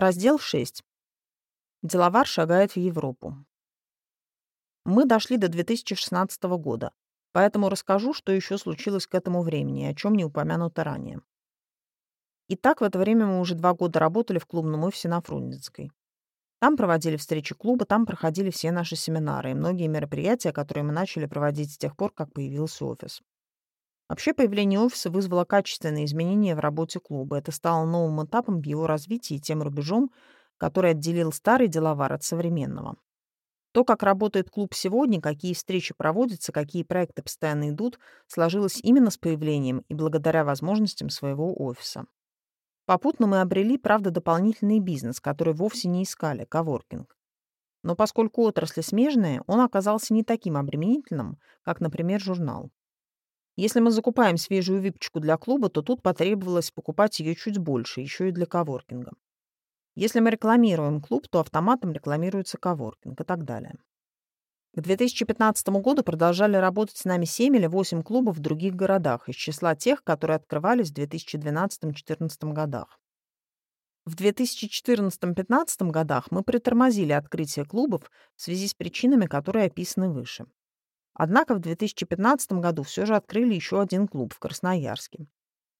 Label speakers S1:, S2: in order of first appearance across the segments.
S1: Раздел 6. Деловар шагает в Европу. Мы дошли до 2016 года, поэтому расскажу, что еще случилось к этому времени, о чем не упомянуто ранее. Итак, в это время мы уже два года работали в клубном офисе на Фрунзенской. Там проводили встречи клуба, там проходили все наши семинары и многие мероприятия, которые мы начали проводить с тех пор, как появился офис. Вообще, появление офиса вызвало качественные изменения в работе клуба. Это стало новым этапом в его развитии и тем рубежом, который отделил старый деловар от современного. То, как работает клуб сегодня, какие встречи проводятся, какие проекты постоянно идут, сложилось именно с появлением и благодаря возможностям своего офиса. Попутно мы обрели, правда, дополнительный бизнес, который вовсе не искали – коворкинг. Но поскольку отрасли смежные, он оказался не таким обременительным, как, например, журнал. Если мы закупаем свежую випочку для клуба, то тут потребовалось покупать ее чуть больше, еще и для коворкинга. Если мы рекламируем клуб, то автоматом рекламируется коворкинг и так далее. К 2015 году продолжали работать с нами 7 или 8 клубов в других городах из числа тех, которые открывались в 2012-2014 годах. В 2014-2015 годах мы притормозили открытие клубов в связи с причинами, которые описаны выше. Однако в 2015 году все же открыли еще один клуб в Красноярске.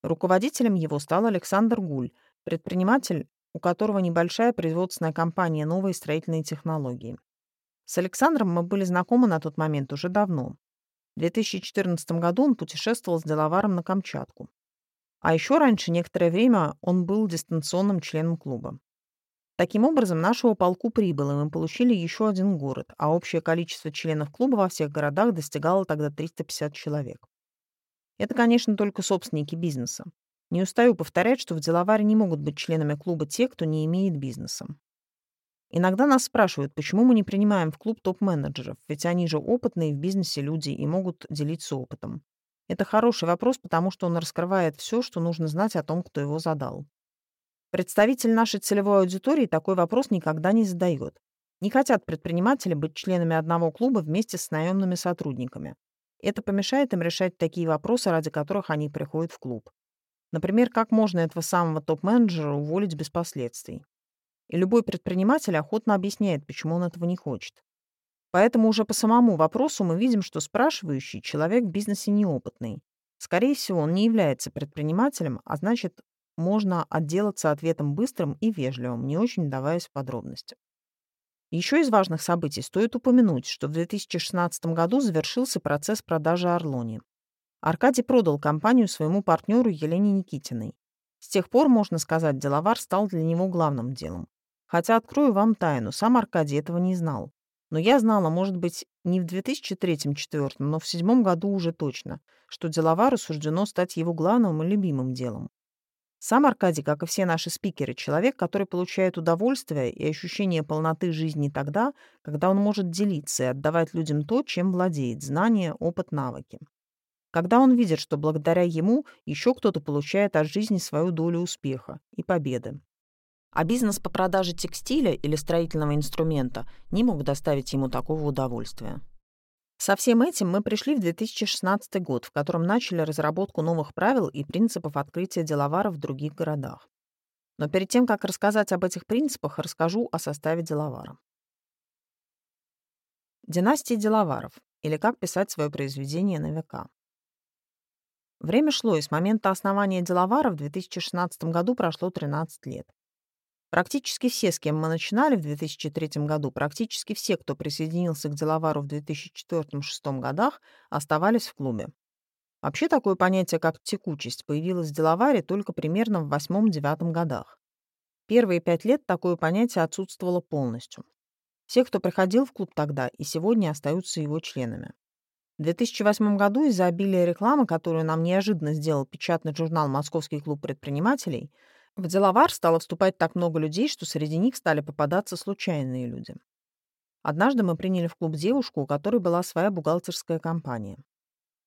S1: Руководителем его стал Александр Гуль, предприниматель, у которого небольшая производственная компания «Новые строительные технологии». С Александром мы были знакомы на тот момент уже давно. В 2014 году он путешествовал с деловаром на Камчатку. А еще раньше, некоторое время, он был дистанционным членом клуба. Таким образом, нашего полку прибыло, и мы получили еще один город, а общее количество членов клуба во всех городах достигало тогда 350 человек. Это, конечно, только собственники бизнеса. Не устаю повторять, что в деловаре не могут быть членами клуба те, кто не имеет бизнеса. Иногда нас спрашивают, почему мы не принимаем в клуб топ-менеджеров, ведь они же опытные в бизнесе люди и могут делиться опытом. Это хороший вопрос, потому что он раскрывает все, что нужно знать о том, кто его задал. Представитель нашей целевой аудитории такой вопрос никогда не задает. Не хотят предприниматели быть членами одного клуба вместе с наемными сотрудниками. Это помешает им решать такие вопросы, ради которых они приходят в клуб. Например, как можно этого самого топ-менеджера уволить без последствий. И любой предприниматель охотно объясняет, почему он этого не хочет. Поэтому уже по самому вопросу мы видим, что спрашивающий человек в бизнесе неопытный. Скорее всего, он не является предпринимателем, а значит, можно отделаться ответом быстрым и вежливым, не очень вдаваясь в подробности. Еще из важных событий стоит упомянуть, что в 2016 году завершился процесс продажи Орлони. Аркадий продал компанию своему партнеру Елене Никитиной. С тех пор, можно сказать, деловар стал для него главным делом. Хотя, открою вам тайну, сам Аркадий этого не знал. Но я знала, может быть, не в 2003-2004, но в седьмом году уже точно, что деловару суждено стать его главным и любимым делом. Сам Аркадий, как и все наши спикеры, человек, который получает удовольствие и ощущение полноты жизни тогда, когда он может делиться и отдавать людям то, чем владеет – знания, опыт, навыки. Когда он видит, что благодаря ему еще кто-то получает от жизни свою долю успеха и победы. А бизнес по продаже текстиля или строительного инструмента не мог доставить ему такого удовольствия. Со всем этим мы пришли в 2016 год, в котором начали разработку новых правил и принципов открытия деловара в других городах. Но перед тем, как рассказать об этих принципах, расскажу о составе деловара. Династия деловаров, или как писать свое произведение на века. Время шло, и с момента основания деловара в 2016 году прошло 13 лет. Практически все, с кем мы начинали в 2003 году, практически все, кто присоединился к деловару в 2004-2006 годах, оставались в клубе. Вообще такое понятие, как текучесть, появилось в деловаре только примерно в 8-9 годах. Первые пять лет такое понятие отсутствовало полностью. Все, кто приходил в клуб тогда и сегодня остаются его членами. В 2008 году из-за обилия рекламы, которую нам неожиданно сделал печатный журнал «Московский клуб предпринимателей», в деловар стало вступать так много людей, что среди них стали попадаться случайные люди. Однажды мы приняли в клуб девушку, у которой была своя бухгалтерская компания.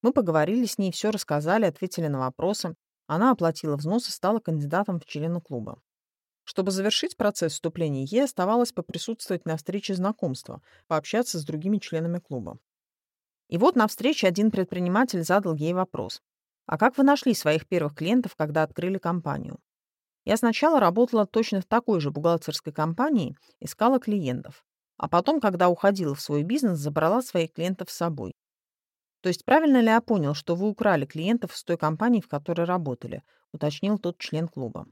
S1: Мы поговорили с ней, все рассказали, ответили на вопросы. Она оплатила взнос и стала кандидатом в члены клуба. Чтобы завершить процесс вступления, ей оставалось поприсутствовать на встрече знакомства, пообщаться с другими членами клуба. И вот на встрече один предприниматель задал ей вопрос. «А как вы нашли своих первых клиентов, когда открыли компанию?» Я сначала работала точно в такой же бухгалтерской компании, искала клиентов. А потом, когда уходила в свой бизнес, забрала своих клиентов с собой. То есть правильно ли я понял, что вы украли клиентов с той компании, в которой работали? Уточнил тот член клуба.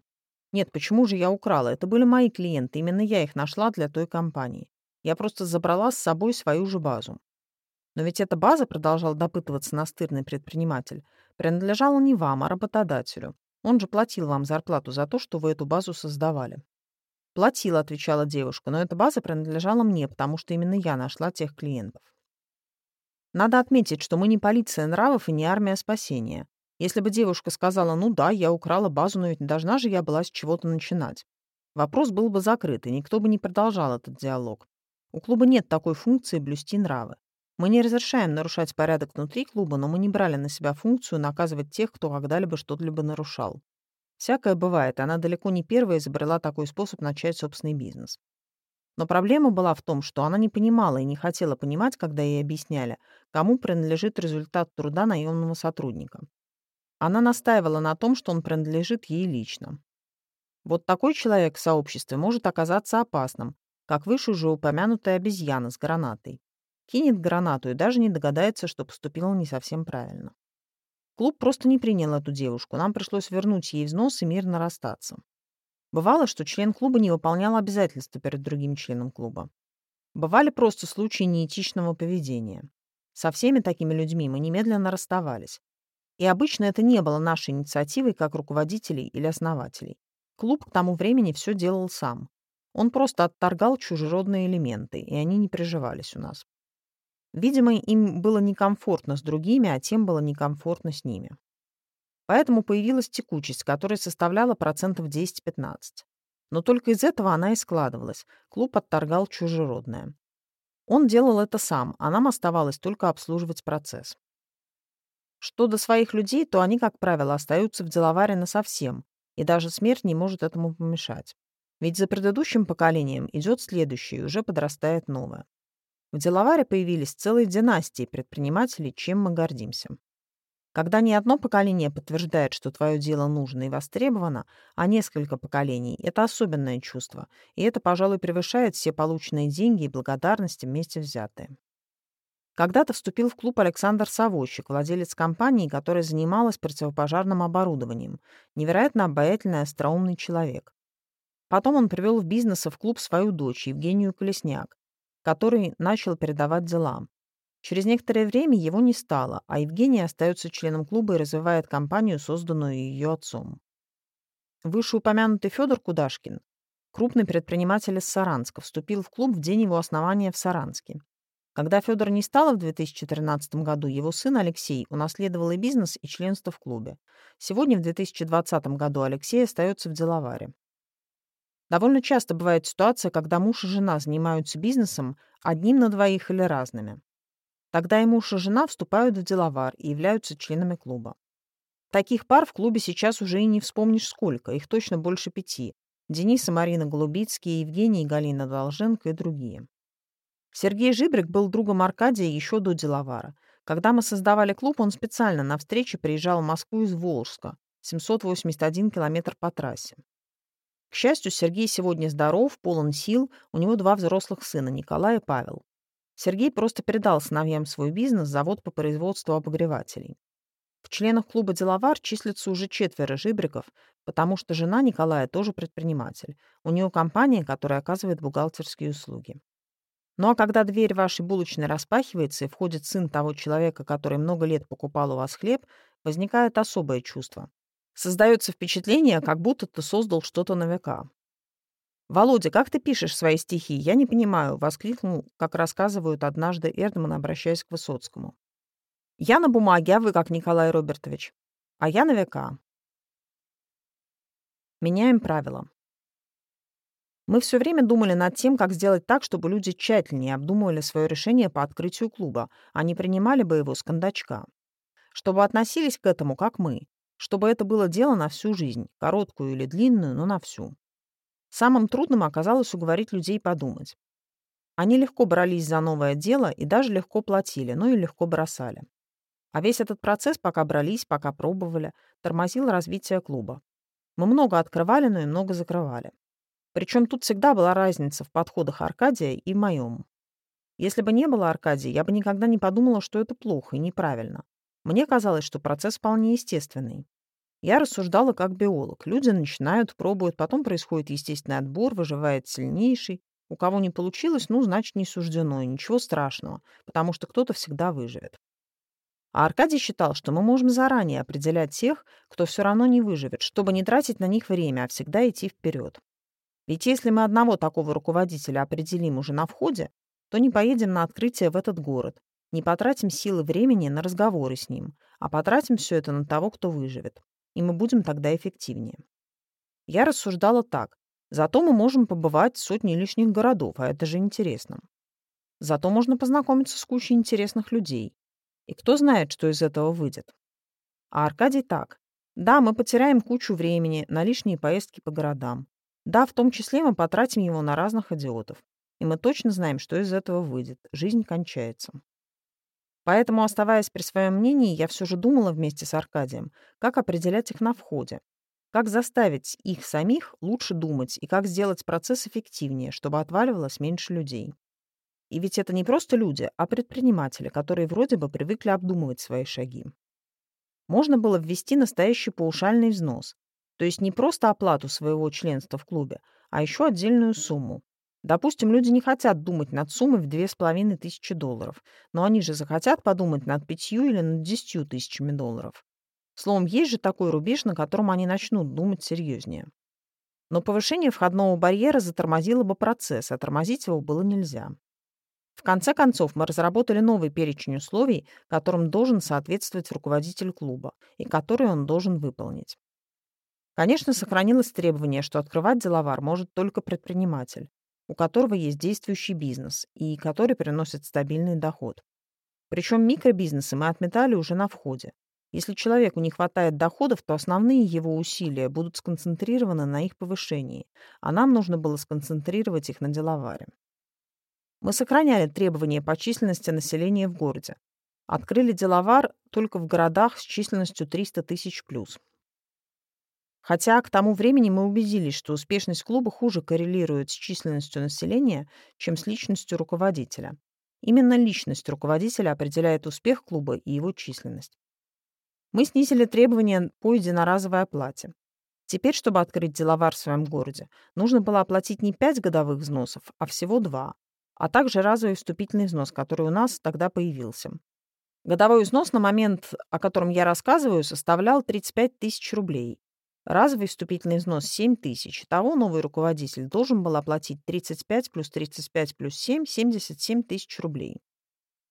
S1: Нет, почему же я украла? Это были мои клиенты, именно я их нашла для той компании. Я просто забрала с собой свою же базу. Но ведь эта база, продолжал допытываться настырный предприниматель, принадлежала не вам, а работодателю. Он же платил вам зарплату за то, что вы эту базу создавали. «Платила», — отвечала девушка, «но эта база принадлежала мне, потому что именно я нашла тех клиентов». Надо отметить, что мы не полиция нравов и не армия спасения. Если бы девушка сказала «ну да, я украла базу, но ведь должна же я была с чего-то начинать», вопрос был бы закрыт, и никто бы не продолжал этот диалог. У клуба нет такой функции блюсти нравы. Мы не разрешаем нарушать порядок внутри клуба, но мы не брали на себя функцию наказывать тех, кто когда-либо что-либо нарушал. Всякое бывает, она далеко не первая изобрела такой способ начать собственный бизнес. Но проблема была в том, что она не понимала и не хотела понимать, когда ей объясняли, кому принадлежит результат труда наемного сотрудника. Она настаивала на том, что он принадлежит ей лично. Вот такой человек в сообществе может оказаться опасным, как выше уже упомянутая обезьяна с гранатой кинет гранату и даже не догадается, что поступила не совсем правильно. Клуб просто не принял эту девушку, нам пришлось вернуть ей взнос и мирно расстаться. Бывало, что член клуба не выполнял обязательства перед другим членом клуба. Бывали просто случаи неэтичного поведения. Со всеми такими людьми мы немедленно расставались. И обычно это не было нашей инициативой как руководителей или основателей. Клуб к тому времени все делал сам. Он просто отторгал чужеродные элементы, и они не приживались у нас. Видимо, им было некомфортно с другими, а тем было некомфортно с ними. Поэтому появилась текучесть, которая составляла процентов 10-15. Но только из этого она и складывалась. Клуб отторгал чужеродное. Он делал это сам, а нам оставалось только обслуживать процесс. Что до своих людей, то они, как правило, остаются в деловаре насовсем, и даже смерть не может этому помешать. Ведь за предыдущим поколением идет следующее, и уже подрастает новое. В Делаваре появились целые династии предпринимателей, чем мы гордимся. Когда не одно поколение подтверждает, что твое дело нужно и востребовано, а несколько поколений – это особенное чувство, и это, пожалуй, превышает все полученные деньги и благодарности вместе взятые. Когда-то вступил в клуб Александр Савощик, владелец компании, которая занималась противопожарным оборудованием. Невероятно обаятельный и остроумный человек. Потом он привел в бизнес в клуб свою дочь, Евгению Колесняк, который начал передавать дела. Через некоторое время его не стало, а Евгений остается членом клуба и развивает компанию, созданную ее отцом. Вышеупомянутый Федор Кудашкин, крупный предприниматель из Саранска, вступил в клуб в день его основания в Саранске. Когда Федор не стало в 2013 году, его сын Алексей унаследовал и бизнес, и членство в клубе. Сегодня, в 2020 году, Алексей остается в деловаре. Довольно часто бывает ситуация, когда муж и жена занимаются бизнесом одним на двоих или разными. Тогда и муж и жена вступают в деловар и являются членами клуба. Таких пар в клубе сейчас уже и не вспомнишь сколько, их точно больше пяти. Денис и Марина Голубицкие, Евгений и Галина Долженко и другие. Сергей Жибрик был другом Аркадия еще до деловара. Когда мы создавали клуб, он специально на встречи приезжал в Москву из Волжска, 781 километр по трассе. К счастью, Сергей сегодня здоров, полон сил, у него два взрослых сына, Николай и Павел. Сергей просто передал сыновьям свой бизнес, завод по производству обогревателей. В членах клуба «Деловар» числится уже четверо жибриков, потому что жена Николая тоже предприниматель. У нее компания, которая оказывает бухгалтерские услуги. Ну а когда дверь вашей булочной распахивается и входит сын того человека, который много лет покупал у вас хлеб, возникает особое чувство. Создается впечатление, как будто ты создал что-то на века. «Володя, как ты пишешь свои стихи? Я не понимаю», — воскликнул, как рассказывают однажды Эрдман, обращаясь к Высоцкому. «Я на бумаге, а вы как, Николай Робертович?» «А я на века». Меняем правила. Мы все время думали над тем, как сделать так, чтобы люди тщательнее обдумывали свое решение по открытию клуба, а не принимали бы его с кондачка. Чтобы относились к этому, как мы, чтобы это было дело на всю жизнь, короткую или длинную, но на всю. Самым трудным оказалось уговорить людей подумать. Они легко брались за новое дело и даже легко платили, но и легко бросали. А весь этот процесс, пока брались, пока пробовали, тормозил развитие клуба. Мы много открывали, но и много закрывали. Причем тут всегда была разница в подходах Аркадия и моем. Если бы не было Аркадия, я бы никогда не подумала, что это плохо и неправильно. Мне казалось, что процесс вполне естественный. Я рассуждала как биолог. Люди начинают, пробуют, потом происходит естественный отбор, выживает сильнейший. У кого не получилось, ну, значит, не суждено, ничего страшного, потому что кто-то всегда выживет. А Аркадий считал, что мы можем заранее определять тех, кто все равно не выживет, чтобы не тратить на них время, а всегда идти вперед. Ведь если мы одного такого руководителя определим уже на входе, то не поедем на открытие в этот город, не потратим силы времени на разговоры с ним, а потратим все это на того, кто выживет и мы будем тогда эффективнее. Я рассуждала так. Зато мы можем побывать в сотне лишних городов, а это же интересно. Зато можно познакомиться с кучей интересных людей. И кто знает, что из этого выйдет. А Аркадий так. Да, мы потеряем кучу времени на лишние поездки по городам. Да, в том числе мы потратим его на разных идиотов. И мы точно знаем, что из этого выйдет. Жизнь кончается. Поэтому, оставаясь при своем мнении, я все же думала вместе с Аркадием, как определять их на входе, как заставить их самих лучше думать и как сделать процесс эффективнее, чтобы отваливалось меньше людей. И ведь это не просто люди, а предприниматели, которые вроде бы привыкли обдумывать свои шаги. Можно было ввести настоящий паушальный взнос, то есть не просто оплату своего членства в клубе, а еще отдельную сумму, Допустим, люди не хотят думать над суммой в две с половиной тысячи долларов, но они же захотят подумать над пятью или над десятью тысячами долларов. Словом, есть же такой рубеж, на котором они начнут думать серьезнее. Но повышение входного барьера затормозило бы процесс, а тормозить его было нельзя. В конце концов, мы разработали новый перечень условий, которым должен соответствовать руководитель клуба и которые он должен выполнить. Конечно, сохранилось требование, что открывать деловар может только предприниматель у которого есть действующий бизнес и который приносит стабильный доход. Причем микробизнесы мы отметали уже на входе. Если человеку не хватает доходов, то основные его усилия будут сконцентрированы на их повышении, а нам нужно было сконцентрировать их на деловаре. Мы сохраняли требования по численности населения в городе. Открыли деловар только в городах с численностью 300 тысяч плюс. Хотя к тому времени мы убедились, что успешность клуба хуже коррелирует с численностью населения, чем с личностью руководителя. Именно личность руководителя определяет успех клуба и его численность. Мы снизили требования по единоразовой оплате. Теперь, чтобы открыть деловар в своем городе, нужно было оплатить не 5 годовых взносов, а всего 2, а также разовый вступительный взнос, который у нас тогда появился. Годовой взнос на момент, о котором я рассказываю, составлял 35 тысяч рублей, Разовый вступительный взнос 7 тысяч. Того новый руководитель должен был оплатить 35 плюс 35 плюс 7 – 77 тысяч рублей.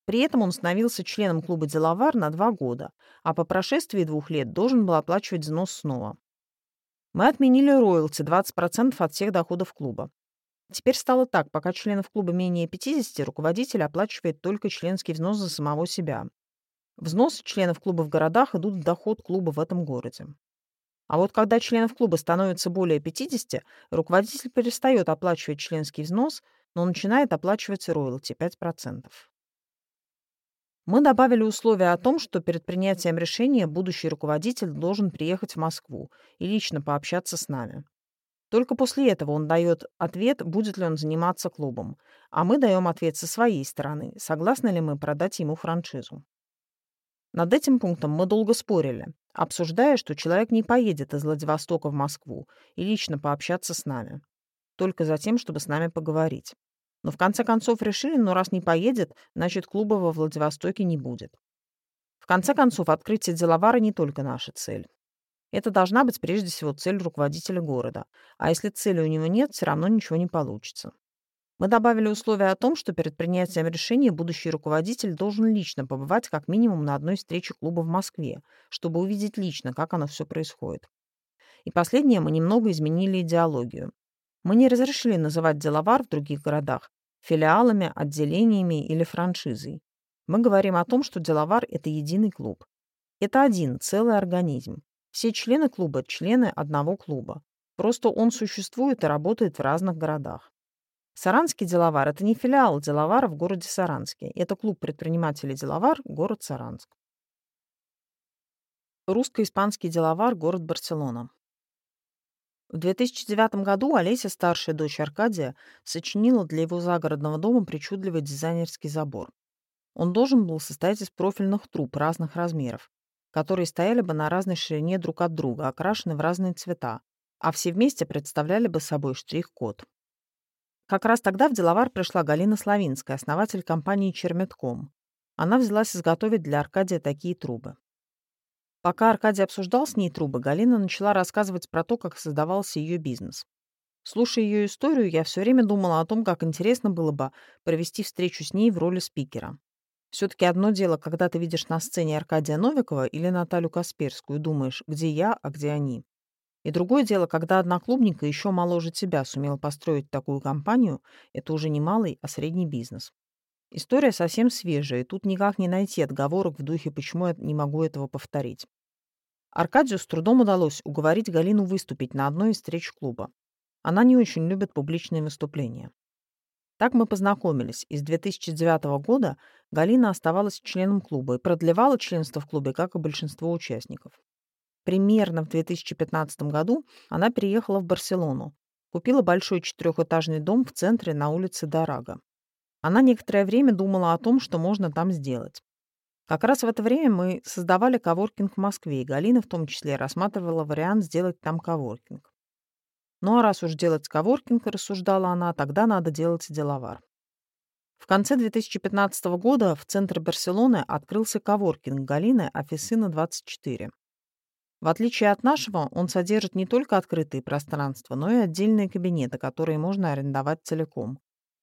S1: При этом он становился членом клуба «Деловар» на два года, а по прошествии двух лет должен был оплачивать взнос снова. Мы отменили роялти 20% от всех доходов клуба. Теперь стало так, пока членов клуба менее 50, руководитель оплачивает только членский взнос за самого себя. Взносы членов клуба в городах идут в доход клуба в этом городе. А вот когда членов клуба становится более 50, руководитель перестает оплачивать членский взнос, но начинает оплачивать роялти 5%. Мы добавили условие о том, что перед принятием решения будущий руководитель должен приехать в Москву и лично пообщаться с нами. Только после этого он дает ответ, будет ли он заниматься клубом, а мы даем ответ со своей стороны, согласны ли мы продать ему франшизу. Над этим пунктом мы долго спорили, обсуждая, что человек не поедет из Владивостока в Москву и лично пообщаться с нами, только за тем, чтобы с нами поговорить. Но в конце концов решили, ну раз не поедет, значит клуба во Владивостоке не будет. В конце концов, открытие деловара не только наша цель. Это должна быть прежде всего цель руководителя города. А если цели у него нет, все равно ничего не получится. Мы добавили условие о том, что перед принятием решения будущий руководитель должен лично побывать как минимум на одной встрече клуба в Москве, чтобы увидеть лично, как оно все происходит. И последнее, мы немного изменили идеологию. Мы не разрешили называть деловар в других городах филиалами, отделениями или франшизой. Мы говорим о том, что деловар – это единый клуб. Это один, целый организм. Все члены клуба – члены одного клуба. Просто он существует и работает в разных городах. Саранский деловар – это не филиал деловара в городе Саранске. Это клуб предпринимателей деловар, город Саранск. Русско-испанский деловар, город Барселона. В 2009 году Олеся, старшая дочь Аркадия, сочинила для его загородного дома причудливый дизайнерский забор. Он должен был состоять из профильных труб разных размеров, которые стояли бы на разной ширине друг от друга, окрашены в разные цвета, а все вместе представляли бы собой штрих-код. Как раз тогда в Деловар пришла Галина Славинская, основатель компании «Черметком». Она взялась изготовить для Аркадия такие трубы. Пока Аркадий обсуждал с ней трубы, Галина начала рассказывать про то, как создавался ее бизнес. Слушая ее историю, я все время думала о том, как интересно было бы провести встречу с ней в роли спикера. Все-таки одно дело, когда ты видишь на сцене Аркадия Новикова или Наталью Касперскую думаешь, где я, а где они. И другое дело, когда одноклубника еще моложе тебя сумел построить такую компанию, это уже не малый, а средний бизнес. История совсем свежая, и тут никак не найти отговорок в духе, почему я не могу этого повторить. Аркадию с трудом удалось уговорить Галину выступить на одной из встреч клуба. Она не очень любит публичные выступления. Так мы познакомились, и с 2009 года Галина оставалась членом клуба и продлевала членство в клубе, как и большинство участников. Примерно в 2015 году она переехала в Барселону, купила большой четырехэтажный дом в центре на улице Дорага. Она некоторое время думала о том, что можно там сделать. Как раз в это время мы создавали коворкинг в Москве, и Галина в том числе рассматривала вариант сделать там коворкинг. Ну а раз уж делать коворкинг, рассуждала она, тогда надо делать деловар. В конце 2015 года в центре Барселоны открылся коворкинг Галины Офисына 24. В отличие от нашего, он содержит не только открытые пространства, но и отдельные кабинеты, которые можно арендовать целиком.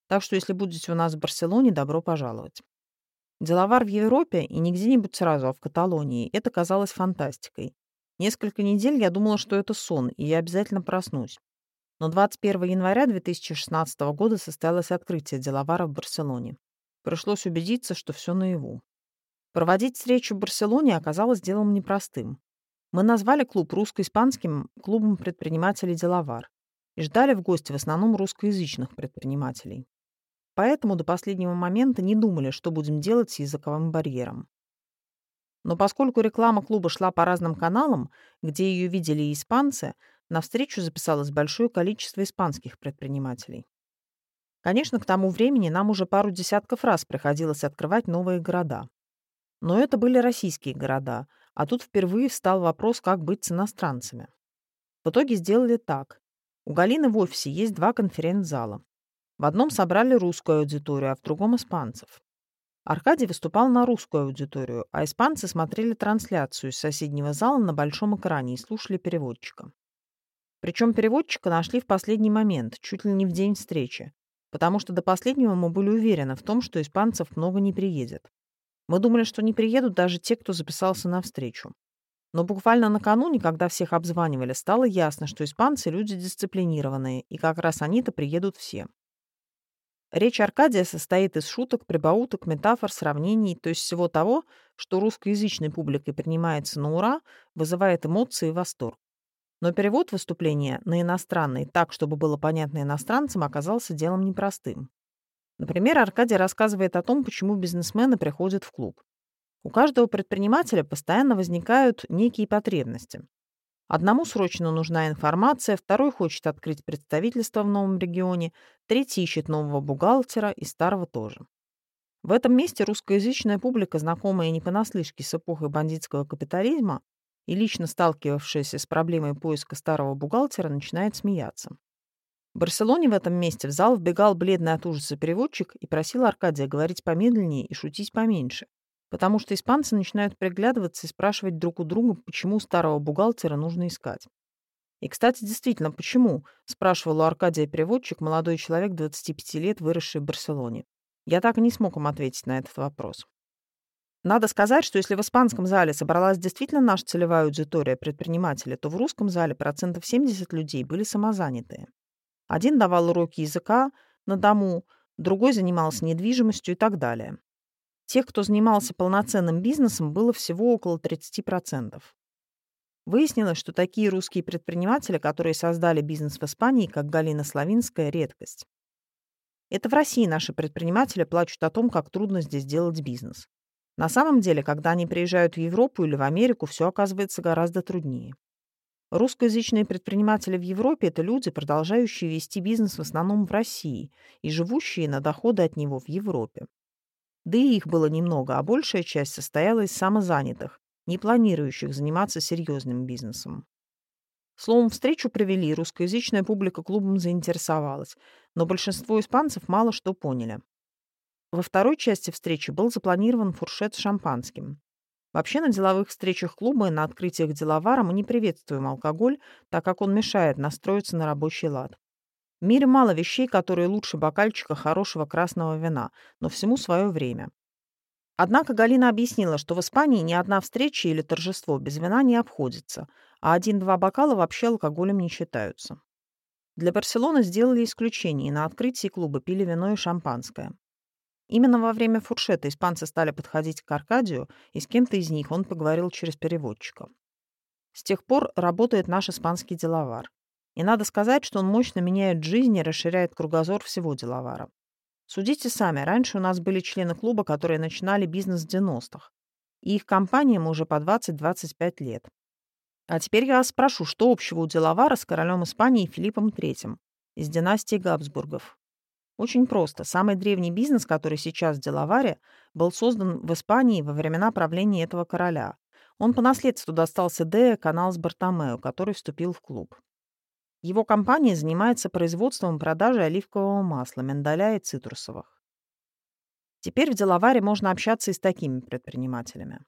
S1: Так что, если будете у нас в Барселоне, добро пожаловать. Деловар в Европе и не где-нибудь сразу, а в Каталонии. Это казалось фантастикой. Несколько недель я думала, что это сон, и я обязательно проснусь. Но 21 января 2016 года состоялось открытие Деловара в Барселоне. Пришлось убедиться, что все наяву. Проводить встречу в Барселоне оказалось делом непростым. Мы назвали клуб русско-испанским клубом предпринимателей «Деловар» и ждали в гости в основном русскоязычных предпринимателей. Поэтому до последнего момента не думали, что будем делать с языковым барьером. Но поскольку реклама клуба шла по разным каналам, где ее видели и испанцы, на встречу записалось большое количество испанских предпринимателей. Конечно, к тому времени нам уже пару десятков раз приходилось открывать новые города. Но это были российские города, а тут впервые встал вопрос, как быть с иностранцами. В итоге сделали так. У Галины в офисе есть два конференц-зала. В одном собрали русскую аудиторию, а в другом — испанцев. Аркадий выступал на русскую аудиторию, а испанцы смотрели трансляцию из соседнего зала на большом экране и слушали переводчика. Причем переводчика нашли в последний момент, чуть ли не в день встречи, потому что до последнего мы были уверены в том, что испанцев много не приедет. Мы думали, что не приедут даже те, кто записался на встречу. Но буквально накануне, когда всех обзванивали, стало ясно, что испанцы люди дисциплинированные, и как раз они-то приедут все. Речь Аркадия состоит из шуток, прибауток, метафор, сравнений, то есть всего того, что русскоязычной публикой принимается на ура, вызывает эмоции и восторг. Но перевод выступления на иностранный так, чтобы было понятно иностранцам, оказался делом непростым. Например, Аркадий рассказывает о том, почему бизнесмены приходят в клуб. У каждого предпринимателя постоянно возникают некие потребности. Одному срочно нужна информация, второй хочет открыть представительство в новом регионе, третий ищет нового бухгалтера и старого тоже. В этом месте русскоязычная публика, знакомая не понаслышке с эпохой бандитского капитализма и лично сталкивавшаяся с проблемой поиска старого бухгалтера, начинает смеяться. Барселоне в этом месте в зал вбегал бледный от ужаса переводчик и просил Аркадия говорить помедленнее и шутить поменьше, Потому что испанцы начинают приглядываться и спрашивать друг у друга, почему старого бухгалтера нужно искать. И, кстати, действительно, почему? Спрашивал у Аркадия переводчик, молодой человек 25 лет, выросший в Барселоне. Я так и не смог им ответить на этот вопрос. Надо сказать, что если в испанском зале собралась действительно наша целевая аудитория предпринимателя, то в русском зале процентов 70 людей были самозанятые. Один давал уроки языка на дому, другой занимался недвижимостью и так далее. Тех, кто занимался полноценным бизнесом, было всего около 30%. Выяснилось, что такие русские предприниматели, которые создали бизнес в Испании, как Галина Славинская, редкость. Это в России наши предприниматели плачут о том, как трудно здесь делать бизнес. На самом деле, когда они приезжают в Европу или в Америку, все оказывается гораздо труднее. Русскоязычные предприниматели в Европе – это люди, продолжающие вести бизнес в основном в России и живущие на доходы от него в Европе. Да и их было немного, а большая часть состояла из самозанятых, не планирующих заниматься серьезным бизнесом. Словом, встречу провели, русскоязычная публика клубом заинтересовалась, но большинство испанцев мало что поняли. Во второй части встречи был запланирован фуршет с шампанским. Вообще на деловых встречах клуба и на открытиях деловара мы не приветствуем алкоголь, так как он мешает настроиться на рабочий лад. В мире мало вещей, которые лучше бокальчика хорошего красного вина, но всему свое время. Однако Галина объяснила, что в Испании ни одна встреча или торжество без вина не обходится, а один-два бокала вообще алкоголем не считаются. Для Барселоны сделали исключение, и на открытии клуба пили вино и шампанское. Именно во время фуршета испанцы стали подходить к Аркадию, и с кем-то из них он поговорил через переводчика. С тех пор работает наш испанский деловар. И надо сказать, что он мощно меняет жизнь и расширяет кругозор всего деловара. Судите сами, раньше у нас были члены клуба, которые начинали бизнес в 90-х. И их компаниям уже по 20-25 лет. А теперь я вас спрошу, что общего у деловара с королем Испании Филиппом III из династии Габсбургов? Очень просто. Самый древний бизнес, который сейчас в Делаваре, был создан в Испании во времена правления этого короля. Он по наследству достался Дея канал с Бартомео, который вступил в клуб. Его компания занимается производством и продажей оливкового масла, миндаля и цитрусовых. Теперь в Делаваре можно общаться и с такими предпринимателями.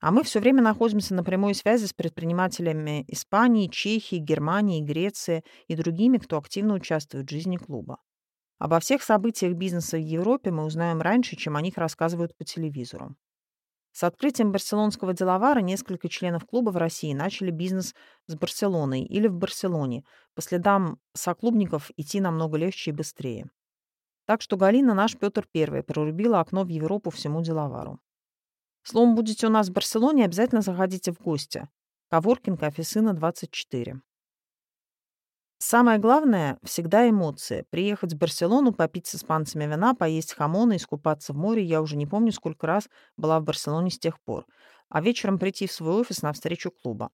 S1: А мы все время находимся на прямой связи с предпринимателями Испании, Чехии, Германии, Греции и другими, кто активно участвует в жизни клуба. Обо всех событиях бизнеса в Европе мы узнаем раньше, чем о них рассказывают по телевизору. С открытием барселонского деловара несколько членов клуба в России начали бизнес с Барселоной или в Барселоне. По следам соклубников идти намного легче и быстрее. Так что Галина, наш Петр I, прорубила окно в Европу всему деловару. Словом, будете у нас в Барселоне, обязательно заходите в гости. Коворкинг, офисына 24. Самое главное — всегда эмоции. Приехать в Барселону, попить с испанцами вина, поесть хамона, искупаться в море. Я уже не помню, сколько раз была в Барселоне с тех пор. А вечером прийти в свой офис на встречу клуба.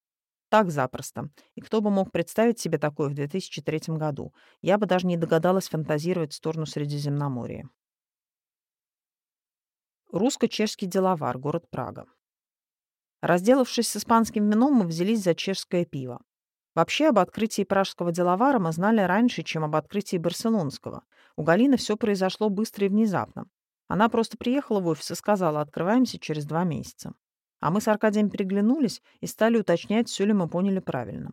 S1: Так запросто. И кто бы мог представить себе такое в 2003 году? Я бы даже не догадалась фантазировать в сторону Средиземноморья. Русско-чешский деловар, город Прага. Разделавшись с испанским вином, мы взялись за чешское пиво. Вообще, об открытии пражского деловара мы знали раньше, чем об открытии барселонского. У Галины все произошло быстро и внезапно. Она просто приехала в офис и сказала, открываемся через два месяца. А мы с Аркадием переглянулись и стали уточнять, все ли мы поняли правильно.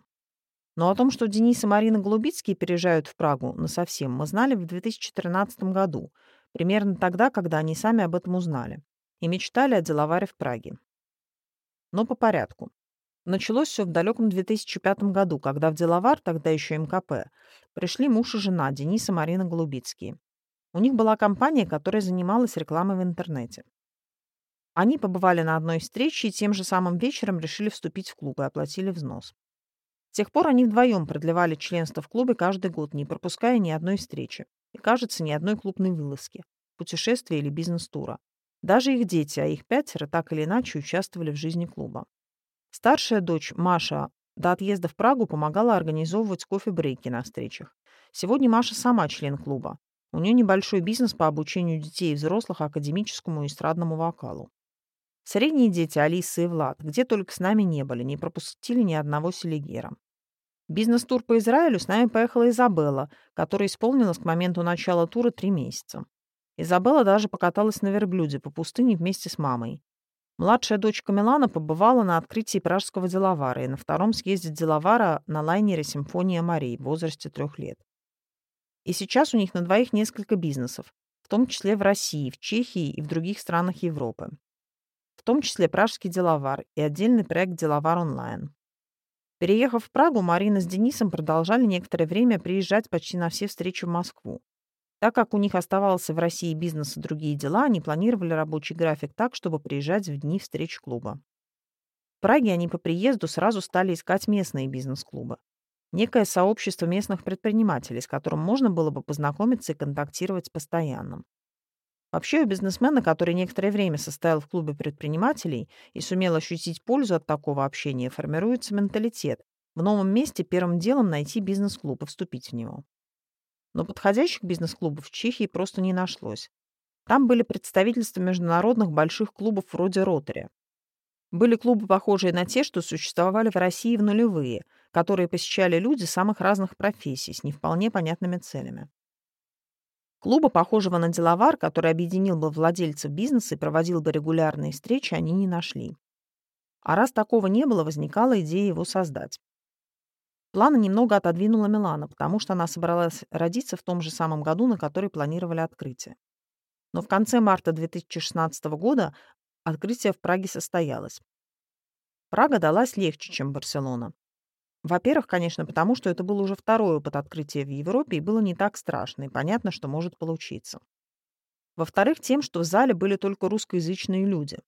S1: Но о том, что Денис и Марина Голубицкие переезжают в Прагу насовсем, мы знали в 2013 году, примерно тогда, когда они сами об этом узнали, и мечтали о деловаре в Праге. Но по порядку. Началось все в далеком 2005 году, когда в Деловар, тогда еще МКП, пришли муж и жена Денис и Марина Голубицкие. У них была компания, которая занималась рекламой в интернете. Они побывали на одной встрече и тем же самым вечером решили вступить в клуб и оплатили взнос. С тех пор они вдвоем продлевали членство в клубе каждый год, не пропуская ни одной встречи. И, кажется, ни одной клубной вылазки, путешествия или бизнес-тура. Даже их дети, а их пятеро, так или иначе участвовали в жизни клуба. Старшая дочь, Маша, до отъезда в Прагу помогала организовывать кофе-брейки на встречах. Сегодня Маша сама член клуба. У нее небольшой бизнес по обучению детей и взрослых академическому и эстрадному вокалу. Средние дети, Алиса и Влад, где только с нами не были, не пропустили ни одного селигера. Бизнес-тур по Израилю с нами поехала Изабелла, которая исполнилась к моменту начала тура три месяца. Изабелла даже покаталась на верблюде по пустыне вместе с мамой. Младшая дочка Милана побывала на открытии пражского деловара и на втором съезде деловара на лайнере «Симфония Марии» в возрасте трех лет. И сейчас у них на двоих несколько бизнесов, в том числе в России, в Чехии и в других странах Европы. В том числе пражский деловар и отдельный проект «Деловар онлайн». Переехав в Прагу, Марина с Денисом продолжали некоторое время приезжать почти на все встречи в Москву. Так как у них оставался в России бизнес и другие дела, они планировали рабочий график так, чтобы приезжать в дни встреч клуба. В Праге они по приезду сразу стали искать местные бизнес-клубы. Некое сообщество местных предпринимателей, с которым можно было бы познакомиться и контактировать постоянно. Вообще у бизнесмена, который некоторое время состоял в клубе предпринимателей и сумел ощутить пользу от такого общения, формируется менталитет, В новом месте первым делом найти бизнес-клуб и вступить в него. Но подходящих бизнес-клубов в Чехии просто не нашлось. Там были представительства международных больших клубов вроде «Ротари». Были клубы, похожие на те, что существовали в России в нулевые, которые посещали люди самых разных профессий с не вполне понятными целями. Клуба, похожего на деловар, который объединил бы владельцев бизнеса и проводил бы регулярные встречи, они не нашли. А раз такого не было, возникала идея его создать. Планы немного отодвинула Милана, потому что она собралась родиться в том же самом году, на который планировали открытие. Но в конце марта 2016 года открытие в Праге состоялось. Прага далась легче, чем Барселона. Во-первых, конечно, потому что это был уже второй опыт открытия в Европе и было не так страшно, и понятно, что может получиться. Во-вторых, тем, что в зале были только русскоязычные люди.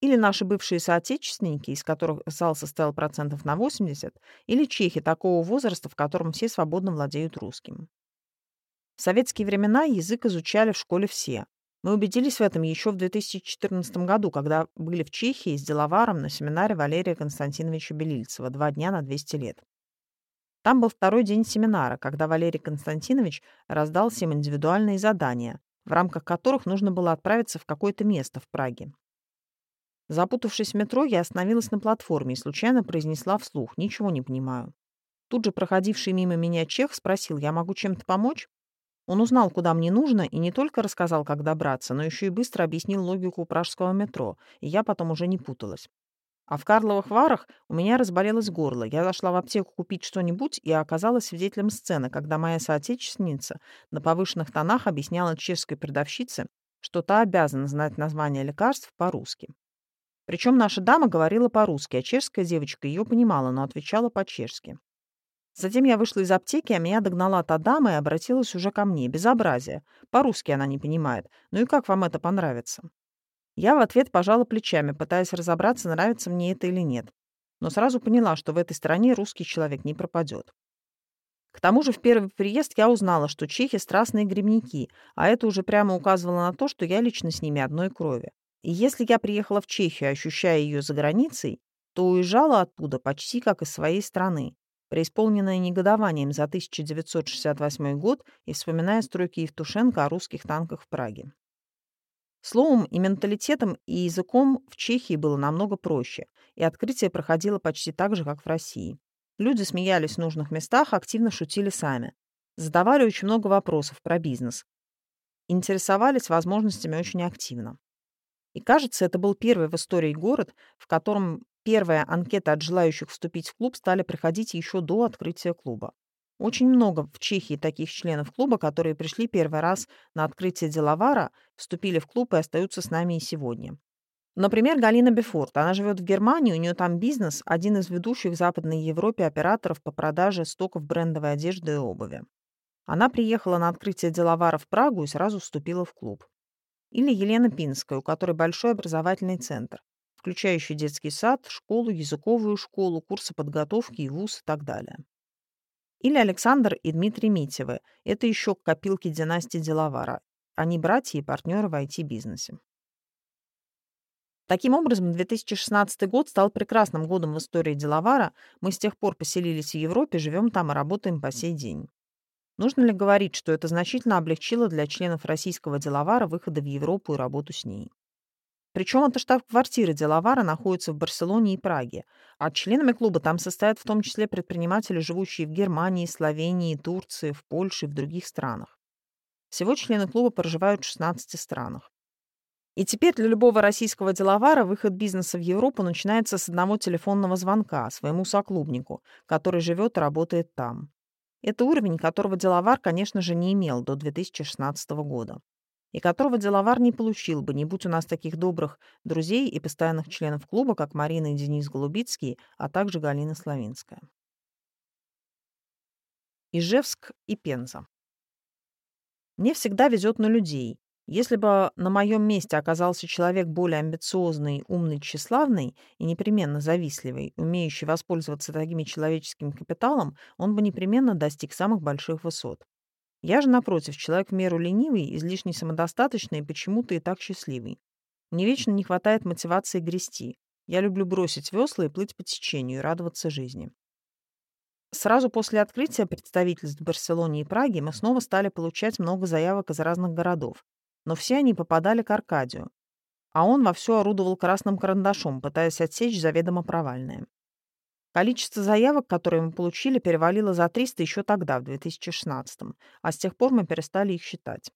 S1: Или наши бывшие соотечественники, из которых зал состоял процентов на 80, или чехи такого возраста, в котором все свободно владеют русским. В советские времена язык изучали в школе все. Мы убедились в этом еще в 2014 году, когда были в Чехии с деловаром на семинаре Валерия Константиновича Белильцева «Два дня на 200 лет». Там был второй день семинара, когда Валерий Константинович раздал всем индивидуальные задания, в рамках которых нужно было отправиться в какое-то место в Праге. Запутавшись в метро, я остановилась на платформе и случайно произнесла вслух «Ничего не понимаю». Тут же проходивший мимо меня чех спросил «Я могу чем-то помочь?» Он узнал, куда мне нужно, и не только рассказал, как добраться, но еще и быстро объяснил логику пражского метро, и я потом уже не путалась. А в Карловых Варах у меня разболелось горло. Я зашла в аптеку купить что-нибудь и оказалась свидетелем сцены, когда моя соотечественница на повышенных тонах объясняла чешской продавщице, что та обязана знать название лекарств по-русски. Причем наша дама говорила по-русски, а чешская девочка ее понимала, но отвечала по-чешски. Затем я вышла из аптеки, а меня догнала та дама и обратилась уже ко мне. Безобразие. По-русски она не понимает. Ну и как вам это понравится? Я в ответ пожала плечами, пытаясь разобраться, нравится мне это или нет. Но сразу поняла, что в этой стране русский человек не пропадет. К тому же в первый приезд я узнала, что чехи — страстные грибники, а это уже прямо указывало на то, что я лично с ними одной крови. Если я приехала в Чехию, ощущая ее за границей, то уезжала оттуда почти как из своей страны, преисполненная негодованием за 1968 год и вспоминая строки Евтушенко о русских танках в Праге. Словом, и менталитетом, и языком в Чехии было намного проще, и открытие проходило почти так же, как в России. Люди смеялись в нужных местах, активно шутили сами. Задавали очень много вопросов про бизнес. Интересовались возможностями очень активно. И кажется, это был первый в истории город, в котором первая анкета от желающих вступить в клуб стали приходить еще до открытия клуба. Очень много в Чехии таких членов клуба, которые пришли первый раз на открытие деловара, вступили в клуб и остаются с нами и сегодня. Например, Галина Бефорт. Она живет в Германии, у нее там бизнес, один из ведущих в Западной Европе операторов по продаже стоков брендовой одежды и обуви. Она приехала на открытие деловара в Прагу и сразу вступила в клуб. Или Елена Пинская, у которой большой образовательный центр, включающий детский сад, школу, языковую школу, курсы подготовки и вуз и так далее. Или Александр и Дмитрий Митевы. Это еще копилки династии Деловара. Они братья и партнеры в IT-бизнесе. Таким образом, 2016 год стал прекрасным годом в истории Деловара. Мы с тех пор поселились в Европе, живем там и работаем по сей день. Нужно ли говорить, что это значительно облегчило для членов российского деловара выходы в Европу и работу с ней? Причем эта штаб-квартира деловара находится в Барселоне и Праге, а членами клуба там состоят в том числе предприниматели, живущие в Германии, Словении, Турции, в Польше и в других странах. Всего члены клуба проживают в 16 странах. И теперь для любого российского деловара выход бизнеса в Европу начинается с одного телефонного звонка своему соклубнику, который живет и работает там. Это уровень, которого деловар, конечно же, не имел до 2016 года. И которого деловар не получил бы, не будь у нас таких добрых друзей и постоянных членов клуба, как Марина и Денис Голубицкий, а также Галина Славинская. Ижевск и Пенза. Мне всегда везет на людей, если бы на моем месте оказался человек более амбициозный, умный, тщеславный и непременно завистливый, умеющий воспользоваться таким человеческим капиталом, он бы непременно достиг самых больших высот. Я же, напротив, человек в меру ленивый, излишне самодостаточный и почему-то и так счастливый. Мне вечно не хватает мотивации грести. Я люблю бросить весла и плыть по течению, и радоваться жизни. Сразу после открытия представительств в Барселоне и Праге мы снова стали получать много заявок из разных городов, но все они попадали к Аркадию, а он вовсю орудовал красным карандашом, пытаясь отсечь заведомо провальное. Количество заявок, которые мы получили, перевалило за 300 еще тогда, в 2016 а с тех пор мы перестали их считать.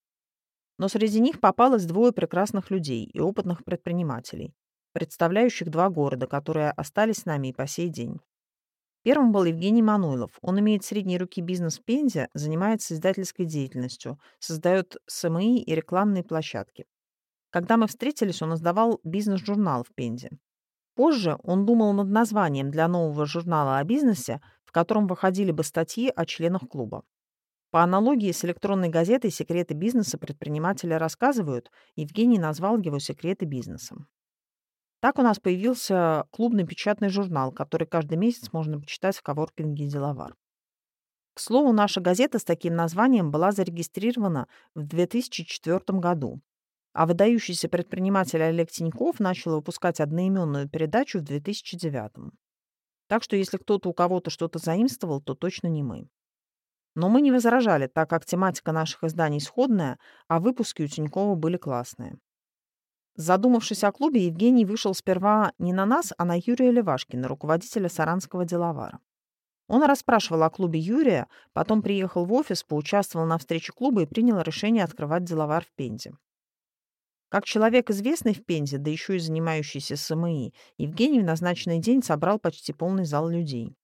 S1: Но среди них попалось двое прекрасных людей и опытных предпринимателей, представляющих два города, которые остались с нами и по сей день. Первым был Евгений Мануйлов. Он имеет средние руки бизнес в Пензе, занимается издательской деятельностью, создает СМИ и рекламные площадки. Когда мы встретились, он издавал бизнес-журнал в Пензе. Позже он думал над названием для нового журнала о бизнесе, в котором выходили бы статьи о членах клуба. По аналогии с электронной газетой «Секреты бизнеса» предприниматели рассказывают, Евгений назвал его «Секреты бизнеса». Так у нас появился клубный печатный журнал, который каждый месяц можно почитать в коворкинге «Деловар». К слову, наша газета с таким названием была зарегистрирована в 2004 году, а выдающийся предприниматель Олег Тиньков начал выпускать одноименную передачу в 2009. Так что если кто-то у кого-то что-то заимствовал, то точно не мы. Но мы не возражали, так как тематика наших изданий сходная, а выпуски у Тинькова были классные. Задумавшись о клубе, Евгений вышел сперва не на нас, а на Юрия Левашкина, руководителя Саранского деловара. Он расспрашивал о клубе Юрия, потом приехал в офис, поучаствовал на встрече клуба и принял решение открывать деловар в Пензе. Как человек известный в Пензе, да еще и занимающийся СМИ, Евгений в назначенный день собрал почти полный зал людей.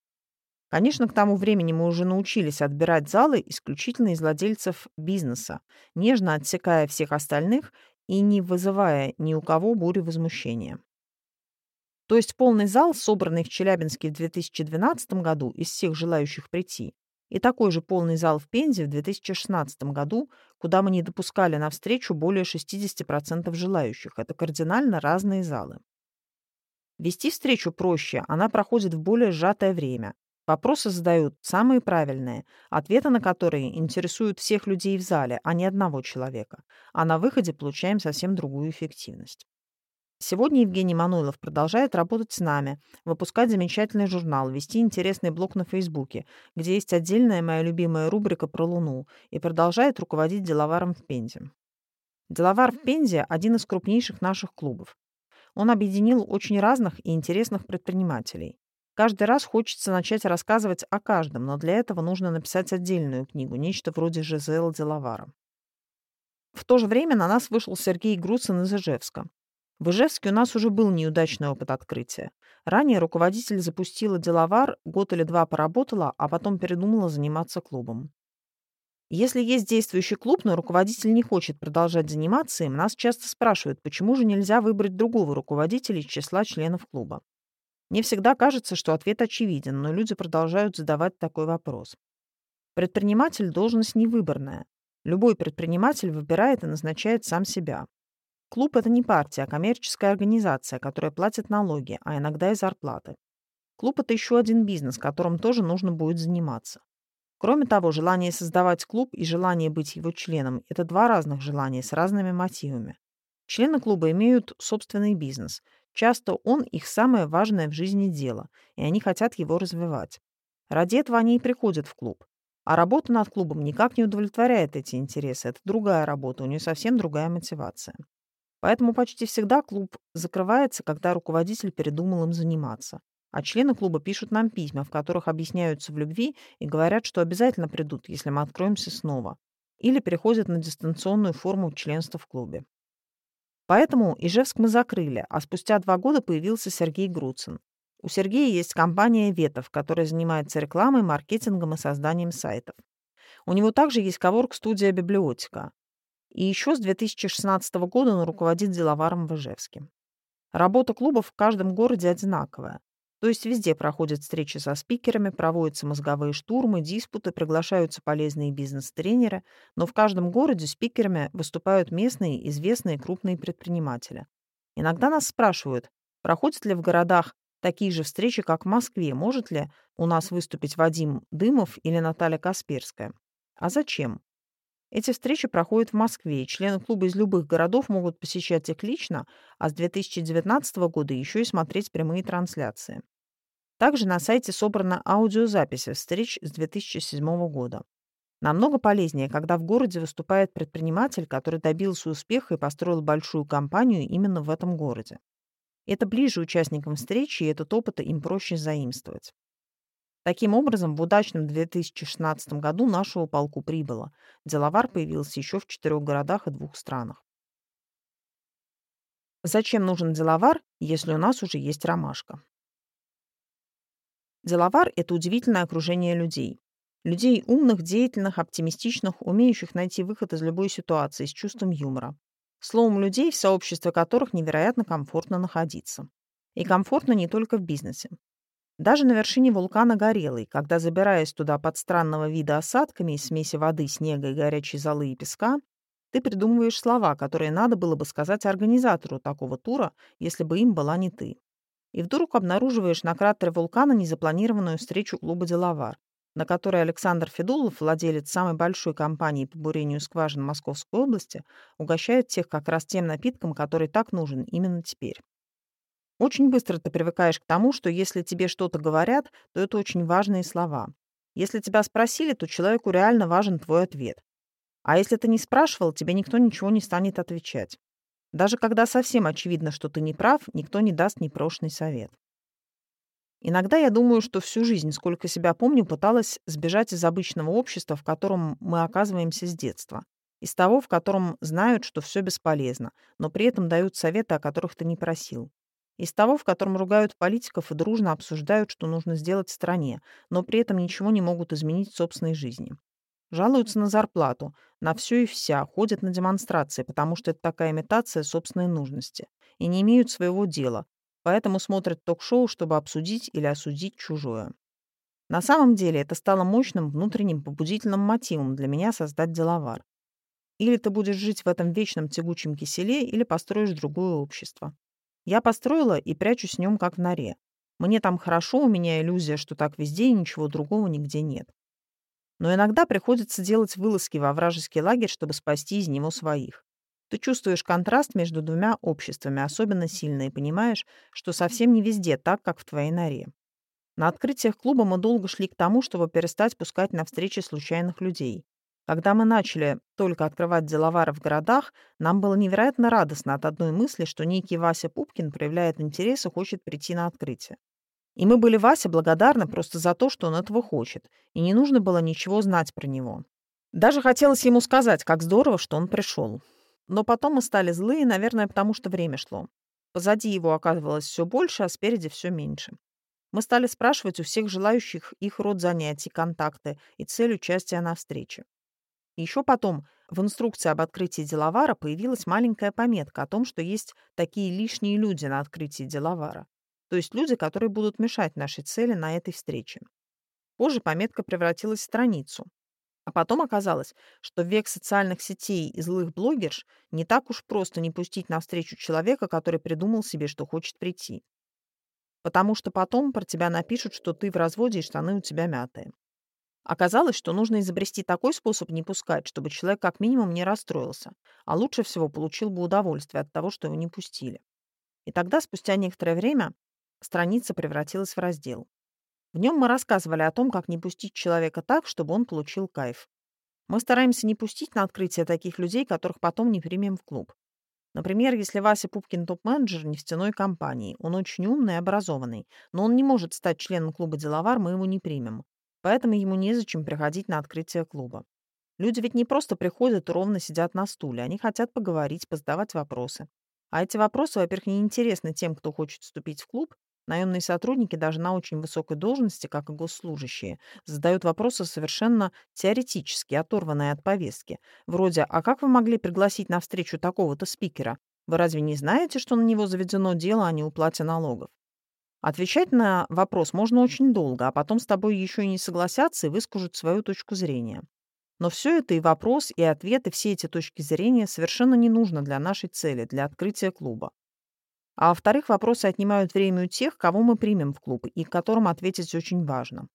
S1: Конечно, к тому времени мы уже научились отбирать залы исключительно из владельцев бизнеса, нежно отсекая всех остальных и не вызывая ни у кого бури возмущения. То есть полный зал, собранный в Челябинске в 2012 году из всех желающих прийти, и такой же полный зал в Пензе в 2016 году, куда мы не допускали на встречу более 60% желающих. Это кардинально разные залы. Вести встречу проще, она проходит в более сжатое время. Вопросы задают самые правильные, ответы на которые интересуют всех людей в зале, а не одного человека. А на выходе получаем совсем другую эффективность. Сегодня Евгений Мануилов продолжает работать с нами, выпускать замечательный журнал, вести интересный блог на Фейсбуке, где есть отдельная моя любимая рубрика про Луну, и продолжает руководить деловаром в Пензе. Деловар в Пензе – один из крупнейших наших клубов. Он объединил очень разных и интересных предпринимателей. Каждый раз хочется начать рассказывать о каждом, но для этого нужно написать отдельную книгу, нечто вроде ЖЗЛ Деловара. В то же время на нас вышел Сергей Груцин из Ижевска. В Ижевске у нас уже был неудачный опыт открытия. Ранее руководитель запустила деловар, год или два поработала, а потом передумала заниматься клубом. Если есть действующий клуб, но руководитель не хочет продолжать заниматься им, нас часто спрашивают, почему же нельзя выбрать другого руководителя из числа членов клуба. Мне всегда кажется, что ответ очевиден, но люди продолжают задавать такой вопрос. Предприниматель – должность невыборная. Любой предприниматель выбирает и назначает сам себя. Клуб – это не партия, а коммерческая организация, которая платит налоги, а иногда и зарплаты. Клуб – это еще один бизнес, которым тоже нужно будет заниматься. Кроме того, желание создавать клуб и желание быть его членом – это два разных желания с разными мотивами. Члены клуба имеют собственный бизнес – Часто он их самое важное в жизни дело, и они хотят его развивать. Ради этого они и приходят в клуб. А работа над клубом никак не удовлетворяет эти интересы. Это другая работа, у нее совсем другая мотивация. Поэтому почти всегда клуб закрывается, когда руководитель передумал им заниматься. А члены клуба пишут нам письма, в которых объясняются в любви и говорят, что обязательно придут, если мы откроемся снова. Или переходят на дистанционную форму членства в клубе. Поэтому Ижевск мы закрыли, а спустя два года появился Сергей Груцин. У Сергея есть компания «Ветов», которая занимается рекламой, маркетингом и созданием сайтов. У него также есть коворк-студия «Библиотека». И еще с 2016 года он руководит деловаром в Ижевске. Работа клубов в каждом городе одинаковая. То есть везде проходят встречи со спикерами, проводятся мозговые штурмы, диспуты, приглашаются полезные бизнес-тренеры, но в каждом городе спикерами выступают местные, известные крупные предприниматели. Иногда нас спрашивают, проходят ли в городах такие же встречи, как в Москве, может ли у нас выступить Вадим Дымов или Наталья Касперская. А зачем? Эти встречи проходят в Москве, и члены клуба из любых городов могут посещать их лично, а с 2019 года еще и смотреть прямые трансляции. Также на сайте собрана аудиозапись встреч с 2007 года. Намного полезнее, когда в городе выступает предприниматель, который добился успеха и построил большую компанию именно в этом городе. Это ближе участникам встречи, и этот опыт им проще заимствовать. Таким образом, в удачном 2016 году нашего полку прибыло. Деловар появился еще в четырех городах и двух странах. Зачем нужен деловар, если у нас уже есть ромашка? Деловар – это удивительное окружение людей. Людей умных, деятельных, оптимистичных, умеющих найти выход из любой ситуации с чувством юмора. Словом, людей, в сообществе которых невероятно комфортно находиться. И комфортно не только в бизнесе. Даже на вершине вулкана Горелый, когда, забираясь туда под странного вида осадками из смеси воды, снега и горячей золы и песка, ты придумываешь слова, которые надо было бы сказать организатору такого тура, если бы им была не ты. И вдруг обнаруживаешь на кратере вулкана незапланированную встречу клуба «Деловар», на которой Александр Федулов, владелец самой большой компании по бурению скважин Московской области, угощает тех как раз тем напитком, который так нужен именно теперь. Очень быстро ты привыкаешь к тому, что если тебе что-то говорят, то это очень важные слова. Если тебя спросили, то человеку реально важен твой ответ. А если ты не спрашивал, тебе никто ничего не станет отвечать. Даже когда совсем очевидно, что ты не прав, никто не даст непрошенный совет. Иногда я думаю, что всю жизнь, сколько себя помню, пыталась сбежать из обычного общества, в котором мы оказываемся с детства. Из того, в котором знают, что все бесполезно, но при этом дают советы, о которых ты не просил. Из того, в котором ругают политиков и дружно обсуждают, что нужно сделать в стране, но при этом ничего не могут изменить в собственной жизни. Жалуются на зарплату, на все и вся, ходят на демонстрации, потому что это такая имитация собственной нужности. И не имеют своего дела, поэтому смотрят ток-шоу, чтобы обсудить или осудить чужое. На самом деле это стало мощным внутренним побудительным мотивом для меня создать деловар. Или ты будешь жить в этом вечном тягучем киселе, или построишь другое общество. Я построила и прячусь в нем, как в норе. Мне там хорошо, у меня иллюзия, что так везде и ничего другого нигде нет. Но иногда приходится делать вылазки во вражеский лагерь, чтобы спасти из него своих. Ты чувствуешь контраст между двумя обществами особенно сильно и понимаешь, что совсем не везде так, как в твоей норе. На открытиях клуба мы долго шли к тому, чтобы перестать пускать на встречи случайных людей. Когда мы начали только открывать деловары в городах, нам было невероятно радостно от одной мысли, что некий Вася Пупкин проявляет интерес и хочет прийти на открытие. И мы были Васе благодарны просто за то, что он этого хочет, и не нужно было ничего знать про него. Даже хотелось ему сказать, как здорово, что он пришел. Но потом мы стали злые, наверное, потому что время шло. Позади его оказывалось все больше, а спереди все меньше. Мы стали спрашивать у всех желающих их род занятий, контакты и цель участия на встрече. Еще потом в инструкции об открытии деловара появилась маленькая пометка о том, что есть такие лишние люди на открытии деловара. То есть люди, которые будут мешать нашей цели на этой встрече. Позже пометка превратилась в страницу. А потом оказалось, что в век социальных сетей и злых блогерш не так уж просто не пустить навстречу человека, который придумал себе, что хочет прийти. Потому что потом про тебя напишут, что ты в разводе и штаны у тебя мятые. Оказалось, что нужно изобрести такой способ не пускать, чтобы человек как минимум не расстроился, а лучше всего получил бы удовольствие от того, что его не пустили. И тогда, спустя некоторое время, страница превратилась в раздел. В нем мы рассказывали о том, как не пустить человека так, чтобы он получил кайф. Мы стараемся не пустить на открытие таких людей, которых потом не примем в клуб. Например, если Вася Пупкин топ-менеджер нефтяной компании, он очень умный и образованный, но он не может стать членом клуба «Деловар», мы его не примем. Поэтому ему незачем приходить на открытие клуба. Люди ведь не просто приходят и ровно сидят на стуле, они хотят поговорить, позадавать вопросы. А эти вопросы, во-первых, не интересны тем, кто хочет вступить в клуб, Наемные сотрудники даже на очень высокой должности, как и госслужащие, задают вопросы совершенно теоретически, оторванные от повестки. Вроде «А как вы могли пригласить на встречу такого-то спикера? Вы разве не знаете, что на него заведено дело о неуплате налогов?» Отвечать на вопрос можно очень долго, а потом с тобой еще и не согласятся и выскажут свою точку зрения. Но все это и вопрос, и ответ, и все эти точки зрения совершенно не нужно для нашей цели, для открытия клуба. А во-вторых, вопросы отнимают время у тех, кого мы примем в клуб и которым ответить очень важно.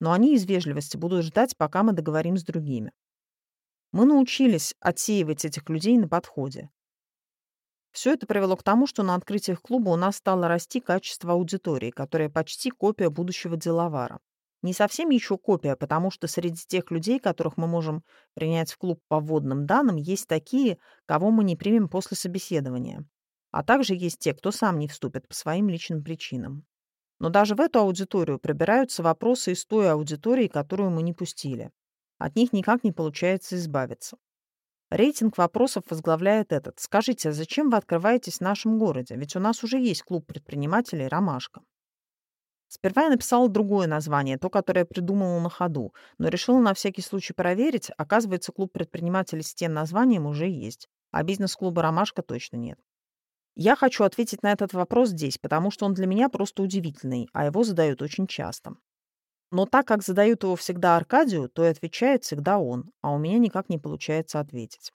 S1: Но они из вежливости будут ждать, пока мы договорим с другими. Мы научились отсеивать этих людей на подходе. Все это привело к тому, что на открытиях клуба у нас стало расти качество аудитории, которая почти копия будущего деловара. Не совсем еще копия, потому что среди тех людей, которых мы можем принять в клуб по вводным данным, есть такие, кого мы не примем после собеседования. А также есть те, кто сам не вступит по своим личным причинам. Но даже в эту аудиторию пробираются вопросы из той аудитории, которую мы не пустили. От них никак не получается избавиться. Рейтинг вопросов возглавляет этот. Скажите, а зачем вы открываетесь в нашем городе? Ведь у нас уже есть клуб предпринимателей «Ромашка». Сперва я написала другое название, то, которое я придумала на ходу, но решила на всякий случай проверить. Оказывается, клуб предпринимателей с тем названием уже есть, а бизнес-клуба «Ромашка» точно нет. Я хочу ответить на этот вопрос здесь, потому что он для меня просто удивительный, а его задают очень часто. Но так как задают его всегда Аркадию, то и отвечает всегда он, а у меня никак не получается ответить.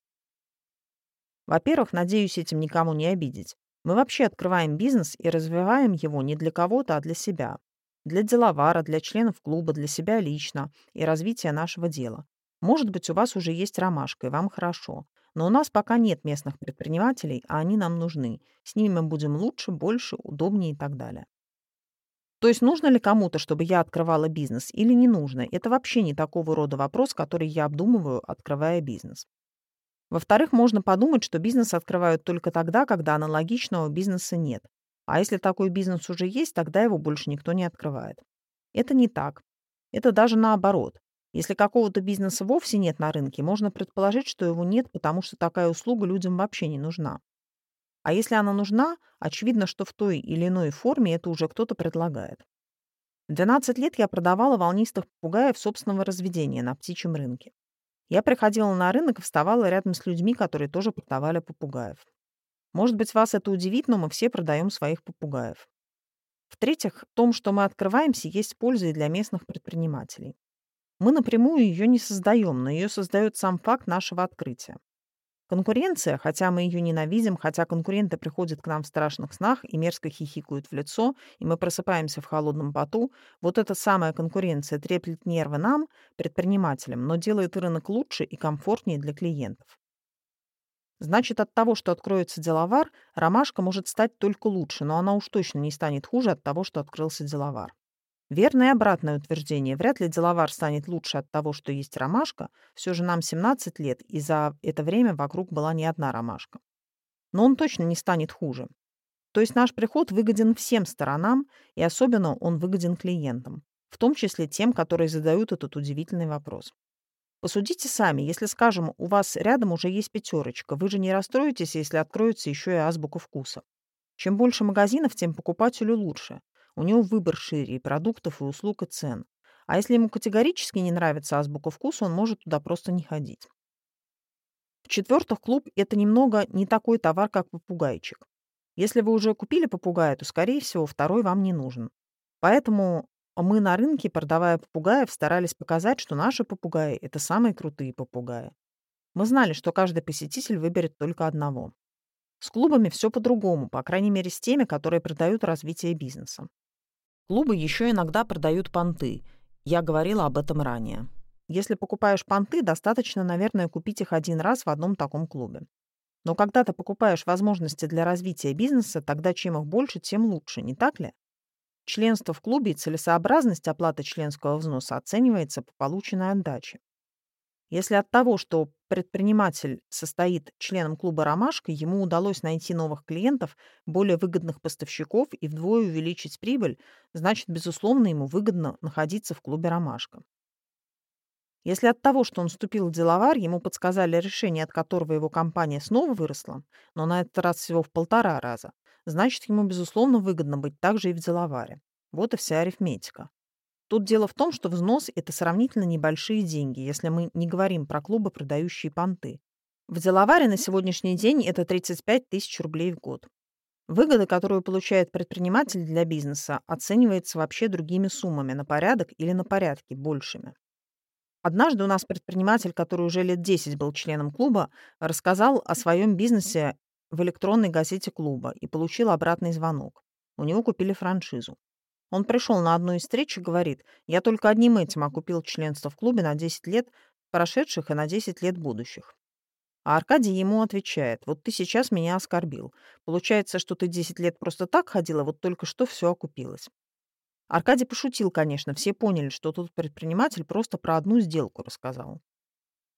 S1: Во-первых, надеюсь этим никому не обидеть. Мы вообще открываем бизнес и развиваем его не для кого-то, а для себя. Для деловара, для членов клуба, для себя лично и развития нашего дела. Может быть, у вас уже есть ромашка, и вам хорошо. Но у нас пока нет местных предпринимателей, а они нам нужны. С ними мы будем лучше, больше, удобнее и так далее. То есть нужно ли кому-то, чтобы я открывала бизнес или не нужно? Это вообще не такого рода вопрос, который я обдумываю, открывая бизнес. Во-вторых, можно подумать, что бизнес открывают только тогда, когда аналогичного бизнеса нет. А если такой бизнес уже есть, тогда его больше никто не открывает. Это не так. Это даже наоборот. Если какого-то бизнеса вовсе нет на рынке, можно предположить, что его нет, потому что такая услуга людям вообще не нужна. А если она нужна, очевидно, что в той или иной форме это уже кто-то предлагает. В 12 лет я продавала волнистых попугаев собственного разведения на птичьем рынке. Я приходила на рынок и вставала рядом с людьми, которые тоже продавали попугаев. Может быть, вас это удивит, но мы все продаем своих попугаев. В-третьих, в том, что мы открываемся, есть польза и для местных предпринимателей. Мы напрямую ее не создаем, но ее создает сам факт нашего открытия. Конкуренция, хотя мы ее ненавидим, хотя конкуренты приходят к нам в страшных снах и мерзко хихикают в лицо, и мы просыпаемся в холодном поту, вот эта самая конкуренция треплет нервы нам, предпринимателям, но делает рынок лучше и комфортнее для клиентов. Значит, от того, что откроется деловар, ромашка может стать только лучше, но она уж точно не станет хуже от того, что открылся деловар. Верное обратное утверждение. Вряд ли деловар станет лучше от того, что есть ромашка. Все же нам 17 лет, и за это время вокруг была не одна ромашка. Но он точно не станет хуже. То есть наш приход выгоден всем сторонам, и особенно он выгоден клиентам, в том числе тем, которые задают этот удивительный вопрос. Посудите сами, если, скажем, у вас рядом уже есть пятерочка, вы же не расстроитесь, если откроется еще и азбука вкуса. Чем больше магазинов, тем покупателю лучше. У него выбор шире и продуктов, и услуг, и цен. А если ему категорически не нравится азбука вкуса, он может туда просто не ходить. В-четвертых, клуб – это немного не такой товар, как попугайчик. Если вы уже купили попугая, то, скорее всего, второй вам не нужен. Поэтому мы на рынке, продавая попугаев, старались показать, что наши попугаи – это самые крутые попугаи. Мы знали, что каждый посетитель выберет только одного. С клубами все по-другому, по крайней мере, с теми, которые продают развитие бизнеса. Клубы еще иногда продают понты. Я говорила об этом ранее. Если покупаешь понты, достаточно, наверное, купить их один раз в одном таком клубе. Но когда ты покупаешь возможности для развития бизнеса, тогда чем их больше, тем лучше, не так ли? Членство в клубе и целесообразность оплаты членского взноса оценивается по полученной отдаче. Если от того, что предприниматель состоит членом клуба «Ромашка», ему удалось найти новых клиентов, более выгодных поставщиков и вдвое увеличить прибыль, значит, безусловно, ему выгодно находиться в клубе «Ромашка». Если от того, что он вступил в деловар, ему подсказали решение, от которого его компания снова выросла, но на этот раз всего в полтора раза, значит, ему, безусловно, выгодно быть также и в деловаре. Вот и вся арифметика. Тут дело в том, что взнос – это сравнительно небольшие деньги, если мы не говорим про клубы, продающие понты. В деловаре на сегодняшний день это 35 тысяч рублей в год. Выгода, которую получает предприниматель для бизнеса, оценивается вообще другими суммами на порядок или на порядки большими. Однажды у нас предприниматель, который уже лет 10 был членом клуба, рассказал о своем бизнесе в электронной газете клуба и получил обратный звонок. У него купили франшизу. Он пришел на одну из встреч и говорит, я только одним этим окупил членство в клубе на 10 лет прошедших и на 10 лет будущих. А Аркадий ему отвечает, вот ты сейчас меня оскорбил. Получается, что ты 10 лет просто так ходила, вот только что все окупилось. Аркадий пошутил, конечно, все поняли, что тут предприниматель просто про одну сделку рассказал.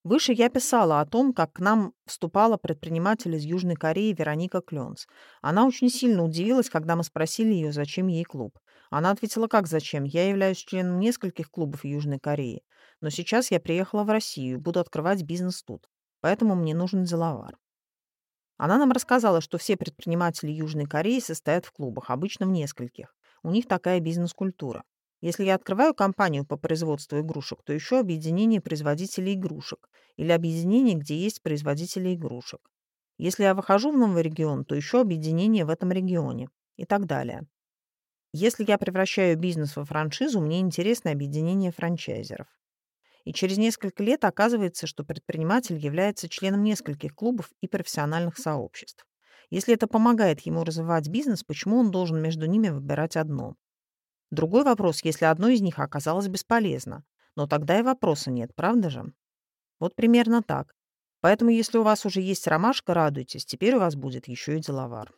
S1: Выше я писала о том, как к нам вступала предприниматель из Южной Кореи Вероника Кленц. Она очень сильно удивилась, когда мы спросили ее, зачем ей клуб. Она ответила, как зачем? Я являюсь членом нескольких клубов Южной Кореи. Но сейчас я приехала в Россию и буду открывать бизнес тут. Поэтому мне нужен деловар. Она нам рассказала, что все предприниматели Южной Кореи состоят в клубах, обычно в нескольких. У них такая бизнес-культура. Если я открываю компанию по производству игрушек, то еще объединение производителей игрушек или объединение, где есть производители игрушек. Если я выхожу в новый регион, то еще объединение в этом регионе и так далее. Если я превращаю бизнес во франшизу, мне интересно объединение франчайзеров. И через несколько лет оказывается, что предприниматель является членом нескольких клубов и профессиональных сообществ. Если это помогает ему развивать бизнес, почему он должен между ними выбирать одно? Другой вопрос, если одно из них оказалось бесполезно. Но тогда и вопроса нет, правда же? Вот примерно так. Поэтому, если у вас уже есть ромашка, радуйтесь, теперь у вас будет еще и деловар.